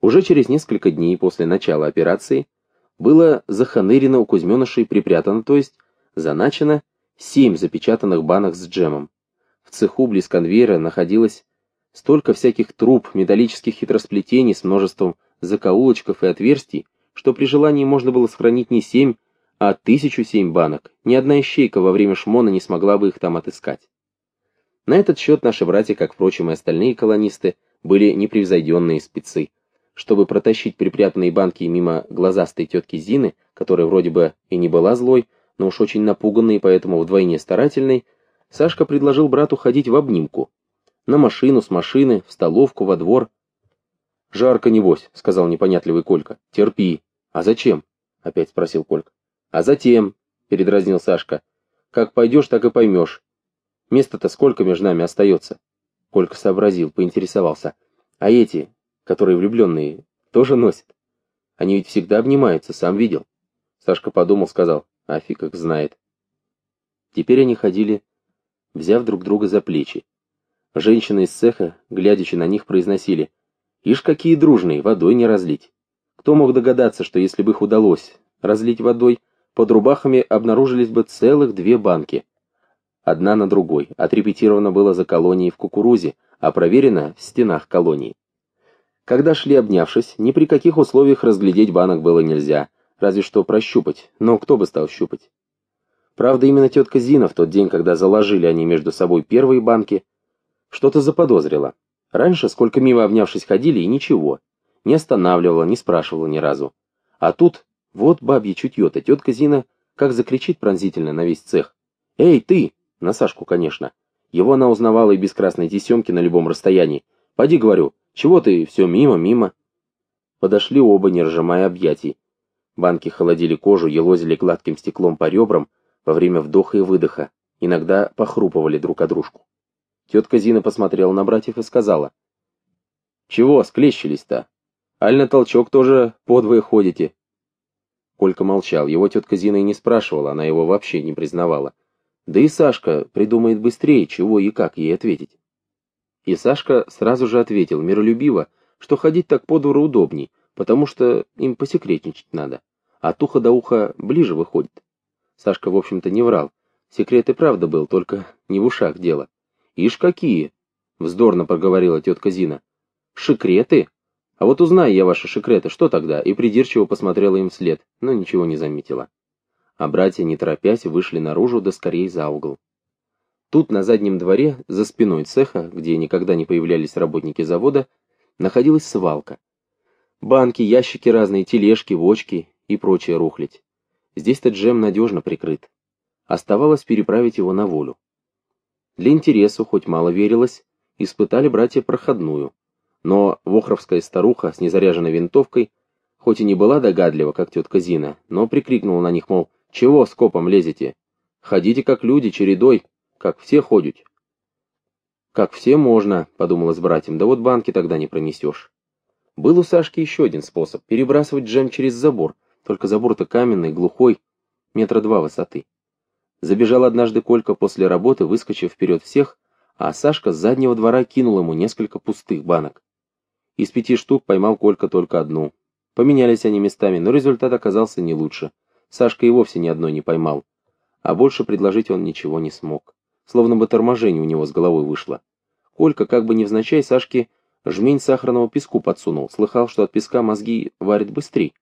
Уже через несколько дней после начала операции было заханырено у Кузьменышей припрятано, то есть заначено, семь запечатанных банок с джемом. В цеху близ конвейера находилось столько всяких труб, металлических хитросплетений с множеством закоулочков и отверстий, что при желании можно было сохранить не семь, а тысячу семь банок. Ни одна ищейка во время шмона не смогла бы их там отыскать. На этот счет наши братья, как, впрочем, и остальные колонисты, были непревзойденные спецы. Чтобы протащить припрятанные банки мимо глазастой тетки Зины, которая вроде бы и не была злой, но уж очень напуганной и поэтому вдвойне старательной, Сашка предложил брату ходить в обнимку. На машину, с машины, в столовку, во двор. «Жарко, небось», — сказал непонятливый Колька. «Терпи». «А зачем?» — опять спросил Колька. «А затем», — передразнил Сашка. «Как пойдешь, так и поймешь. Места-то сколько между нами остается?» Колька сообразил, поинтересовался. «А эти, которые влюбленные, тоже носят? Они ведь всегда обнимаются, сам видел». Сашка подумал, сказал. «А фиг их знает». Теперь они ходили, взяв друг друга за плечи. Женщины из цеха, глядячи на них, произносили. «Ишь, какие дружные, водой не разлить». Кто мог догадаться, что если бы их удалось разлить водой, под рубахами обнаружились бы целых две банки. Одна на другой, отрепетировано было за колонией в кукурузе, а проверено в стенах колонии. Когда шли обнявшись, ни при каких условиях разглядеть банок было нельзя, разве что прощупать, но кто бы стал щупать. Правда, именно тетка Зина в тот день, когда заложили они между собой первые банки, что-то заподозрила. Раньше, сколько мимо обнявшись ходили, и ничего. Не останавливала, не спрашивала ни разу. А тут, вот бабье чутье-то, тетка Зина как закричит пронзительно на весь цех. «Эй, ты!» На Сашку, конечно. Его она узнавала и без красной тесемки на любом расстоянии. «Поди, — говорю, — чего ты все мимо, мимо?» Подошли оба, не разжимая объятий. Банки холодили кожу, елозили гладким стеклом по ребрам во время вдоха и выдоха, иногда похрупывали друг о дружку. Тетка Зина посмотрела на братьев и сказала. «Чего склещились-то? Аль на толчок тоже подвое ходите?» Колька молчал, его тетка Зина и не спрашивала, она его вообще не признавала. Да и Сашка придумает быстрее, чего и как ей ответить. И Сашка сразу же ответил, миролюбиво, что ходить так по двору удобней, потому что им посекретничать надо. От уха до уха ближе выходит. Сашка, в общем-то, не врал. Секрет и правда был, только не в ушах дело. «Ишь какие!» — вздорно проговорила тетка Зина. «Шикреты? А вот узнаю я ваши шикреты, что тогда?» И придирчиво посмотрела им вслед, но ничего не заметила а братья, не торопясь, вышли наружу, да скорее за угол. Тут, на заднем дворе, за спиной цеха, где никогда не появлялись работники завода, находилась свалка. Банки, ящики разные, тележки, вочки и прочее рухлядь. Здесь-то джем надежно прикрыт. Оставалось переправить его на волю. Для интересу, хоть мало верилось, испытали братья проходную. Но вохровская старуха с незаряженной винтовкой, хоть и не была догадлива, как тетка Зина, но прикрикнула на них, мол, чего скопом лезете? Ходите как люди, чередой, как все ходят. Как все можно, подумала с братьем, да вот банки тогда не пронесешь. Был у Сашки еще один способ, перебрасывать джем через забор, только забор-то каменный, глухой, метра два высоты. Забежал однажды Колька после работы, выскочив вперед всех, а Сашка с заднего двора кинул ему несколько пустых банок. Из пяти штук поймал Колька только одну. Поменялись они местами, но результат оказался не лучше. Сашка и вовсе ни одной не поймал. А больше предложить он ничего не смог. Словно бы торможение у него с головой вышло. Колька, как бы невзначай, Сашке жмень сахарного песку подсунул. Слыхал, что от песка мозги варят быстрее.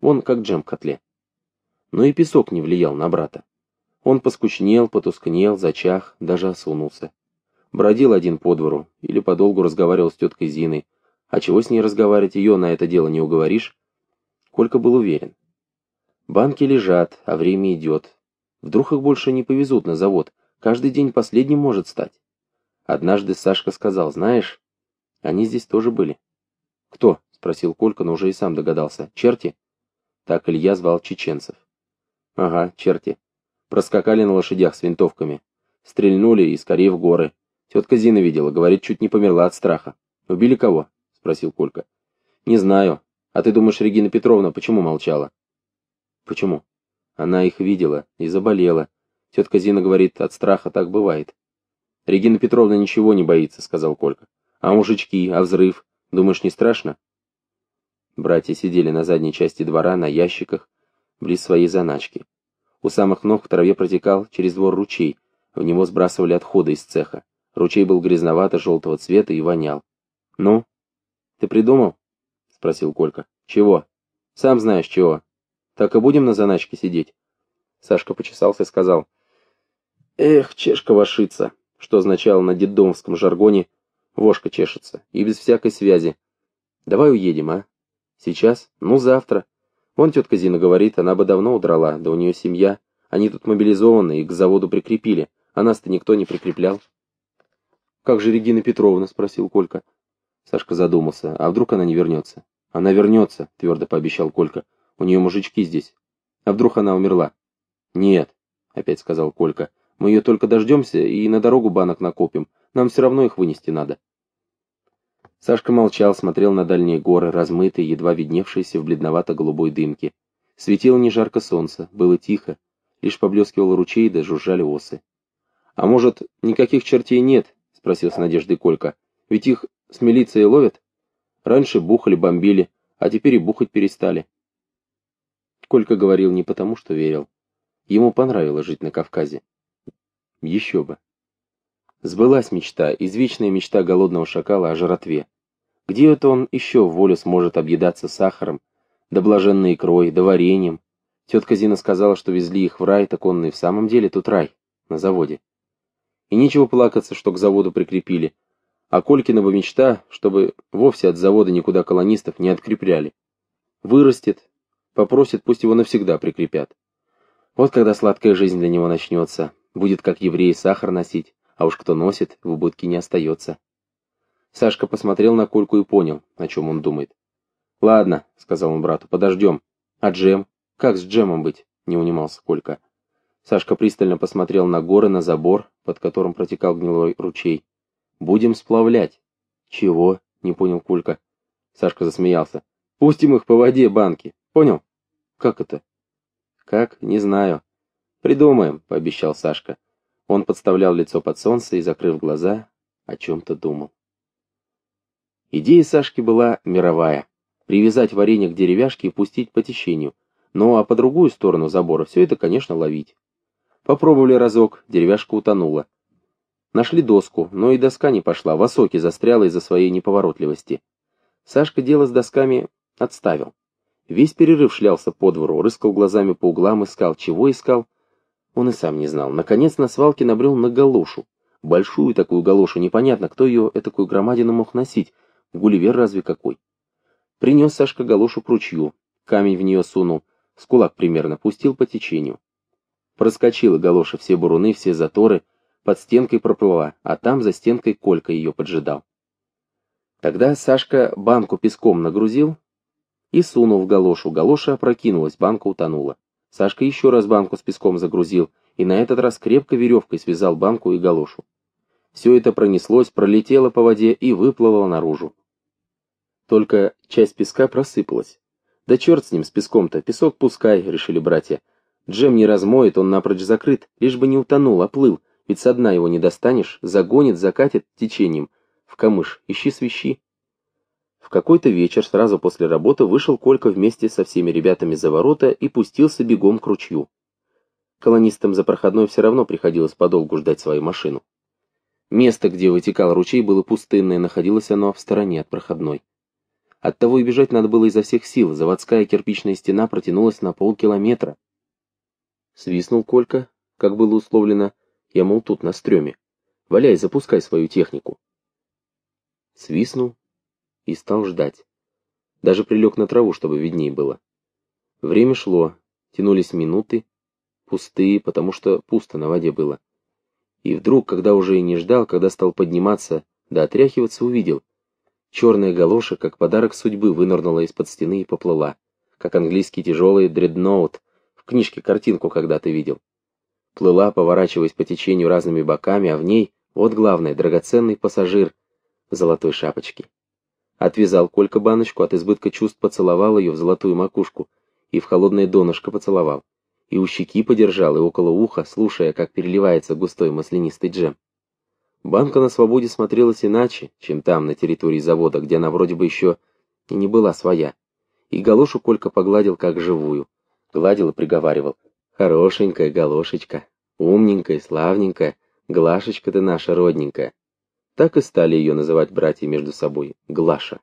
Он как джем в котле. Но и песок не влиял на брата. Он поскучнел, потускнел, зачах, даже осунулся. Бродил один по двору или подолгу разговаривал с теткой Зиной. А чего с ней разговаривать, ее на это дело не уговоришь? Колька был уверен. Банки лежат, а время идет. Вдруг их больше не повезут на завод. Каждый день последним может стать. Однажды Сашка сказал, знаешь, они здесь тоже были. Кто? Спросил Колька, но уже и сам догадался. Черти? Так Илья звал чеченцев. Ага, черти. Проскакали на лошадях с винтовками. Стрельнули и скорее в горы. Тетка Зина видела, говорит, чуть не померла от страха. Убили кого? Спросил Колька. Не знаю. А ты думаешь, Регина Петровна почему молчала? Почему? Она их видела и заболела. Тетка Зина говорит, от страха так бывает. Регина Петровна ничего не боится, сказал Колька. А мужички, а взрыв? Думаешь, не страшно? Братья сидели на задней части двора на ящиках, близ своей заначки. У самых ног в траве протекал через двор ручей, в него сбрасывали отходы из цеха. Ручей был грязновато-желтого цвета и вонял. «Ну, ты придумал?» — спросил Колька. «Чего?» «Сам знаешь, чего. Так и будем на заначке сидеть?» Сашка почесался и сказал. «Эх, чешка вашица!» что означало на детдомовском жаргоне «вошка чешется» и без всякой связи. «Давай уедем, а? Сейчас? Ну, завтра. Вон тетка Зина говорит, она бы давно удрала, да у нее семья. Они тут мобилизованы и к заводу прикрепили, а нас-то никто не прикреплял». «Как же Регина Петровна?» — спросил Колька. Сашка задумался. «А вдруг она не вернется?» «Она вернется», — твердо пообещал Колька. «У нее мужички здесь. А вдруг она умерла?» «Нет», — опять сказал Колька. Мы ее только дождемся и на дорогу банок накопим. Нам все равно их вынести надо. Сашка молчал, смотрел на дальние горы, размытые, едва видневшиеся в бледновато-голубой дымке. Светило не жарко солнце, было тихо, лишь поблескивал ручей да жужжали осы. «А может, никаких чертей нет?» — спросил с надеждой Колька. «Ведь их с милицией ловят? Раньше бухали, бомбили, а теперь и бухать перестали». Колька говорил не потому, что верил. Ему понравилось жить на Кавказе. Еще бы. Сбылась мечта, извечная мечта голодного шакала о жратве. Где это он еще в волю сможет объедаться сахаром, да блаженной икрой, да вареньем? Тетка Зина сказала, что везли их в рай, так он и в самом деле тут рай, на заводе. И нечего плакаться, что к заводу прикрепили. А Колькинова мечта, чтобы вовсе от завода никуда колонистов не открепляли. Вырастет, попросит, пусть его навсегда прикрепят. Вот когда сладкая жизнь для него начнется. Будет как евреи сахар носить, а уж кто носит, в убытке не остается. Сашка посмотрел на Кольку и понял, о чем он думает. «Ладно», — сказал он брату, — «подождем. А джем? Как с джемом быть?» — не унимался Колька. Сашка пристально посмотрел на горы, на забор, под которым протекал гнилой ручей. «Будем сплавлять». «Чего?» — не понял Колька. Сашка засмеялся. «Пустим их по воде, банки. Понял?» «Как это?» «Как? Не знаю. «Придумаем», — пообещал Сашка. Он подставлял лицо под солнце и, закрыв глаза, о чем-то думал. Идея Сашки была мировая. Привязать варенье к деревяшке и пустить по течению. Ну а по другую сторону забора все это, конечно, ловить. Попробовали разок, деревяшка утонула. Нашли доску, но и доска не пошла, в осоке застряла из-за своей неповоротливости. Сашка дело с досками отставил. Весь перерыв шлялся по двору, рыскал глазами по углам, искал, чего искал — он и сам не знал. Наконец на свалке набрел на галошу. Большую такую галошу, непонятно, кто ее этакую громадину мог носить. Гулливер разве какой? Принес Сашка галошу к ручью, камень в нее сунул, с кулак примерно, пустил по течению. Проскочила галоша все буруны, все заторы, под стенкой проплыла, а там за стенкой Колька ее поджидал. Тогда Сашка банку песком нагрузил и сунул в галошу. Галоша опрокинулась, банка утонула. Сашка еще раз банку с песком загрузил и на этот раз крепко веревкой связал банку и галошу. Все это пронеслось, пролетело по воде и выплыло наружу. Только часть песка просыпалась. Да черт с ним, с песком-то, песок пускай, решили братья. Джем не размоет, он напрочь закрыт, лишь бы не утонул, а плыл, ведь со дна его не достанешь, загонит, закатит течением. В камыш, ищи свищи. В какой-то вечер, сразу после работы, вышел Колька вместе со всеми ребятами за ворота и пустился бегом к ручью. Колонистам за проходной все равно приходилось подолгу ждать свою машину. Место, где вытекал ручей, было пустынное, находилось оно в стороне от проходной. Оттого и бежать надо было изо всех сил, заводская кирпичная стена протянулась на полкилометра. Свистнул Колька, как было условлено, я, мол, тут на стреме. Валяй, запускай свою технику. Свистнул, и стал ждать. Даже прилег на траву, чтобы виднее было. Время шло, тянулись минуты, пустые, потому что пусто на воде было. И вдруг, когда уже и не ждал, когда стал подниматься, да отряхиваться, увидел. Черная галоша, как подарок судьбы, вынырнула из-под стены и поплыла, как английский тяжелый дредноут, в книжке картинку когда-то видел. Плыла, поворачиваясь по течению разными боками, а в ней, вот главное, драгоценный пассажир золотой шапочке. Отвязал Колька баночку, от избытка чувств поцеловал ее в золотую макушку и в холодное донышко поцеловал. И у щеки подержал, и около уха, слушая, как переливается густой маслянистый джем. Банка на свободе смотрелась иначе, чем там, на территории завода, где она вроде бы еще и не была своя. и галошу Колька погладил как живую. Гладил и приговаривал. «Хорошенькая галошечка, умненькая, славненькая, Глашечка ты наша родненькая». Так и стали ее называть братья между собой, Глаша.